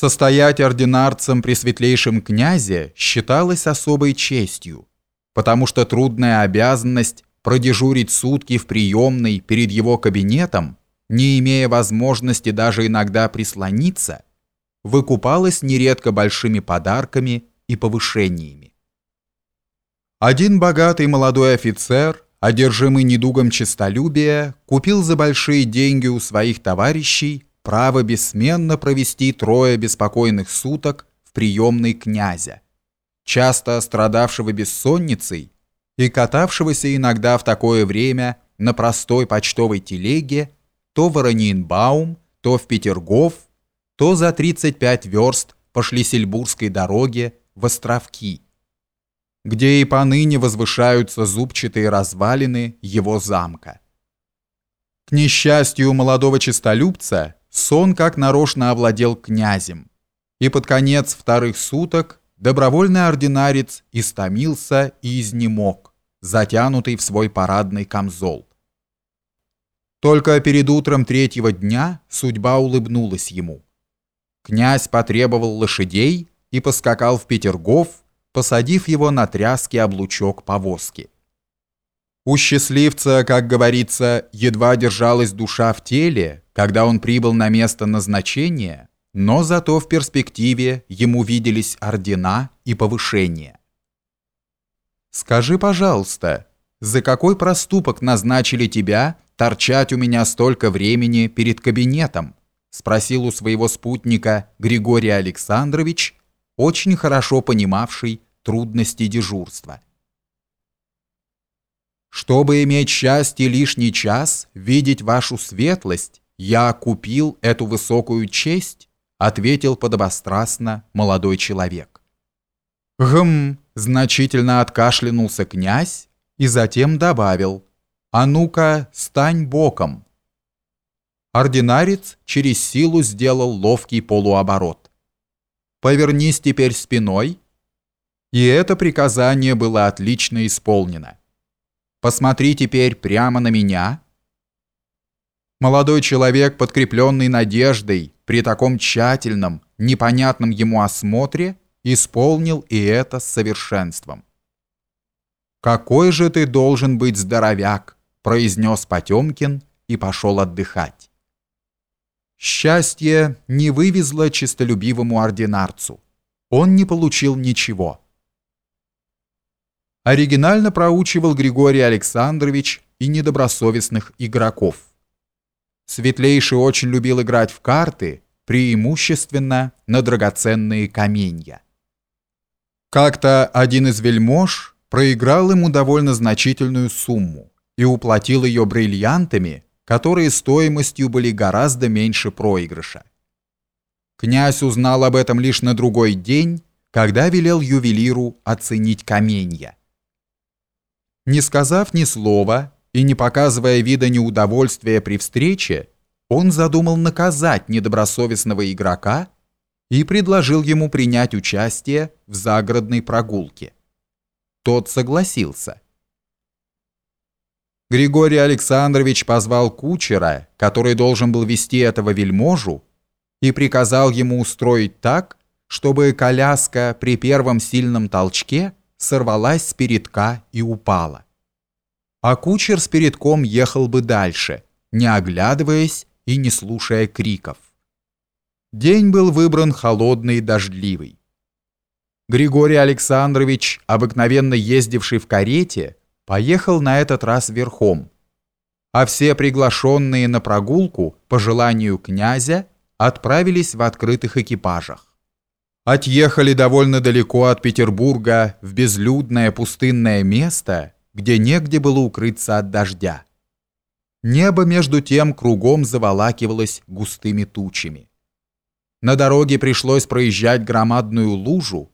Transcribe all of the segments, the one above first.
Состоять ординарцем при светлейшем князе считалось особой честью, потому что трудная обязанность продежурить сутки в приемной перед его кабинетом, не имея возможности даже иногда прислониться, выкупалась нередко большими подарками и повышениями. Один богатый молодой офицер, одержимый недугом честолюбия, купил за большие деньги у своих товарищей право бессменно провести трое беспокойных суток в приемной князя, часто страдавшего бессонницей и катавшегося иногда в такое время на простой почтовой телеге то в Воронинбаум, то в Петергоф, то за 35 верст по Шлиссельбургской дороге в Островки, где и поныне возвышаются зубчатые развалины его замка. К несчастью молодого честолюбца, сон как нарочно овладел князем, и под конец вторых суток добровольный ординарец истомился и изнемог, затянутый в свой парадный камзол. Только перед утром третьего дня судьба улыбнулась ему. Князь потребовал лошадей и поскакал в Петергоф, посадив его на тряский облучок повозки. У счастливца, как говорится, едва держалась душа в теле, когда он прибыл на место назначения, но зато в перспективе ему виделись ордена и повышения. «Скажи, пожалуйста, за какой проступок назначили тебя торчать у меня столько времени перед кабинетом?» спросил у своего спутника Григорий Александрович, очень хорошо понимавший трудности дежурства. Чтобы иметь счастье лишний час, видеть вашу светлость, я купил эту высокую честь, ответил подобострастно молодой человек. Гм, значительно откашлянулся князь и затем добавил, а ну-ка, стань боком. Ординарец через силу сделал ловкий полуоборот. Повернись теперь спиной. И это приказание было отлично исполнено. Посмотри теперь прямо на меня». Молодой человек, подкрепленный надеждой, при таком тщательном, непонятном ему осмотре, исполнил и это с совершенством. «Какой же ты должен быть здоровяк!» произнес Потемкин и пошел отдыхать. Счастье не вывезло чистолюбивому ординарцу. Он не получил ничего оригинально проучивал Григорий Александрович и недобросовестных игроков. Светлейший очень любил играть в карты, преимущественно на драгоценные каменья. Как-то один из вельмож проиграл ему довольно значительную сумму и уплатил ее бриллиантами, которые стоимостью были гораздо меньше проигрыша. Князь узнал об этом лишь на другой день, когда велел ювелиру оценить каменья. Не сказав ни слова и не показывая вида неудовольствия при встрече, он задумал наказать недобросовестного игрока и предложил ему принять участие в загородной прогулке. Тот согласился. Григорий Александрович позвал кучера, который должен был вести этого вельможу, и приказал ему устроить так, чтобы коляска при первом сильном толчке сорвалась с передка и упала. А кучер с передком ехал бы дальше, не оглядываясь и не слушая криков. День был выбран холодный и дождливый. Григорий Александрович, обыкновенно ездивший в карете, поехал на этот раз верхом, а все приглашенные на прогулку по желанию князя отправились в открытых экипажах отъехали довольно далеко от Петербурга в безлюдное пустынное место, где негде было укрыться от дождя. Небо между тем кругом заволакивалось густыми тучами. На дороге пришлось проезжать громадную лужу.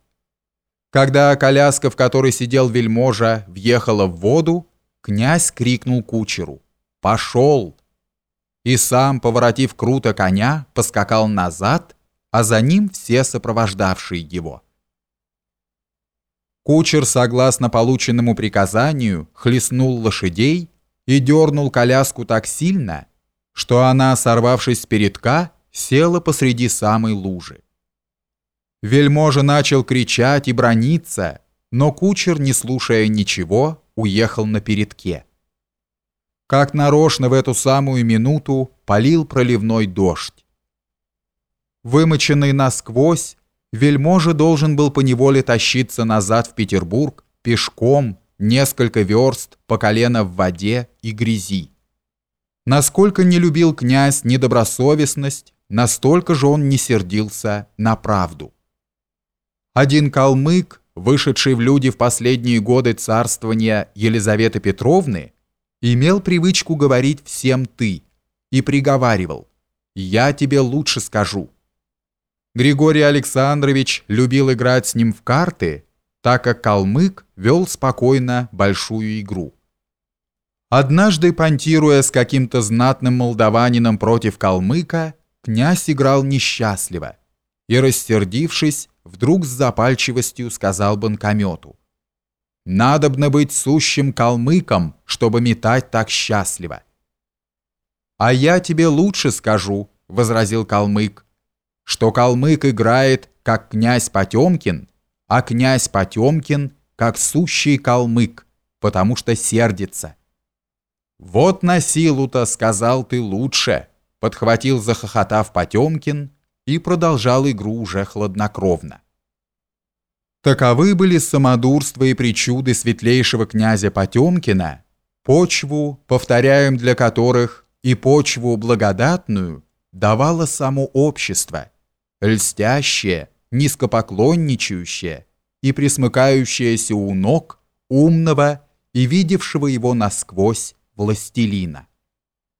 Когда коляска, в которой сидел вельможа, въехала в воду, князь крикнул кучеру «Пошел!» и сам, поворотив круто коня, поскакал назад а за ним все сопровождавшие его. Кучер, согласно полученному приказанию, хлестнул лошадей и дернул коляску так сильно, что она, сорвавшись с передка, села посреди самой лужи. Вельможа начал кричать и брониться, но кучер, не слушая ничего, уехал на передке. Как нарочно в эту самую минуту полил проливной дождь. Вымоченный насквозь, вельможа должен был поневоле тащиться назад в Петербург пешком несколько верст по колено в воде и грязи. Насколько не любил князь недобросовестность, настолько же он не сердился на правду. Один калмык, вышедший в люди в последние годы царствования Елизаветы Петровны, имел привычку говорить всем «ты» и приговаривал «я тебе лучше скажу». Григорий Александрович любил играть с ним в карты, так как калмык вел спокойно большую игру. Однажды, понтируя с каким-то знатным молдаванином против калмыка, князь играл несчастливо и, рассердившись, вдруг с запальчивостью сказал банкомету. «Надобно быть сущим калмыком, чтобы метать так счастливо». «А я тебе лучше скажу», — возразил калмык, «что калмык играет, как князь Потемкин, а князь Потемкин, как сущий калмык, потому что сердится». «Вот на силу-то, сказал ты лучше», — подхватил захохотав Потемкин и продолжал игру уже хладнокровно. Таковы были самодурства и причуды светлейшего князя Потемкина, почву, повторяем для которых и почву благодатную давало само общество, льстящее, низкопоклонничающее и присмыкающееся у ног умного и видевшего его насквозь властелина.